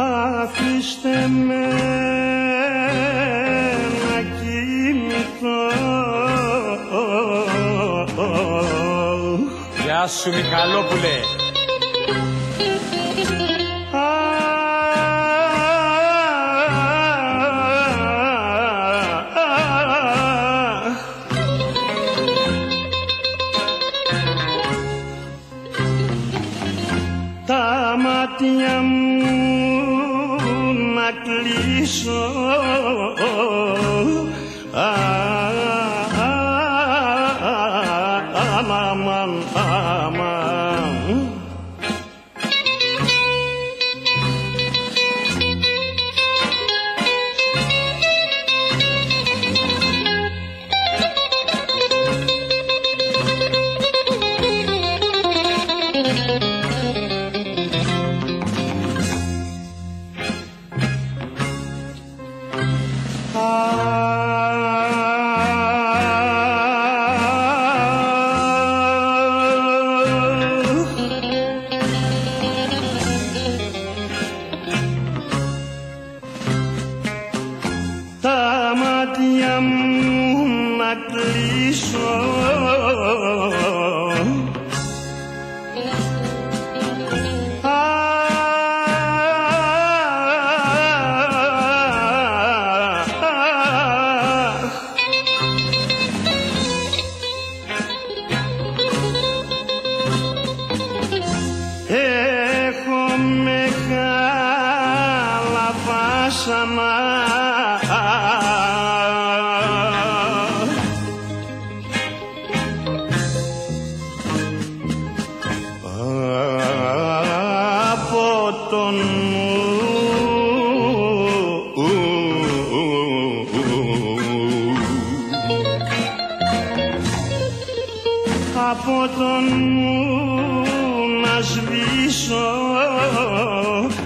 Αφήστε με να κοιμηθώ. Γεια σου Μιχαλόπουλε. Τα μάτια μου να κλείσω να κλείσω Έχω μεγάλα βάσανα από τον από τον μου να σβήσω α,